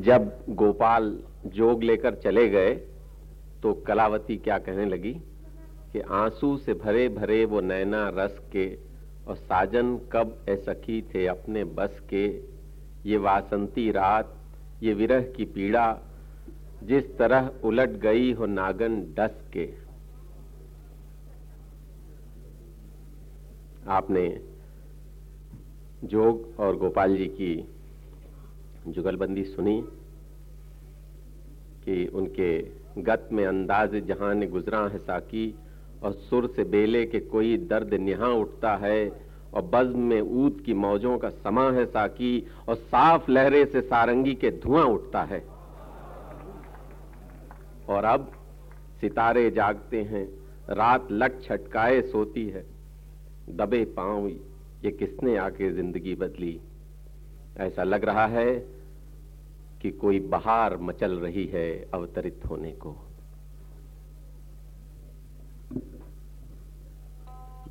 जब गोपाल जोग लेकर चले गए तो कलावती क्या कहने लगी कि आँसू से भरे भरे वो नैना रस के और साजन कब ए सखी थे अपने बस के? ये वासंती रात, ये विरह की पीड़ा, जिस तरह उलट गई हो नागन डस के। आपने जोग और गोपाल जी की जुगलबंदी सुनी कि उनके गत में अंदाज जहाँ ने गुजरा है साकी और सुर से बेले के कोई दर्द निहा उठता है और बज्म में ऊद की मौजों का समा है साकी और साफ़ लहरे से सारंगी के धुआँ उठता है। और अब सितारे जागते हैं, रात लट छटकाए सोती है, दबे पाँव ये किसने आके ज़िंदगी बदली? ऐसा लग रहा है कि कोई बहार मचल रही है अवतरित होने को।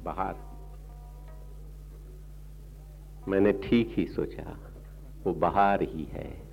बहार। मैंने ठीक ही सोचा, वो बहार ही है।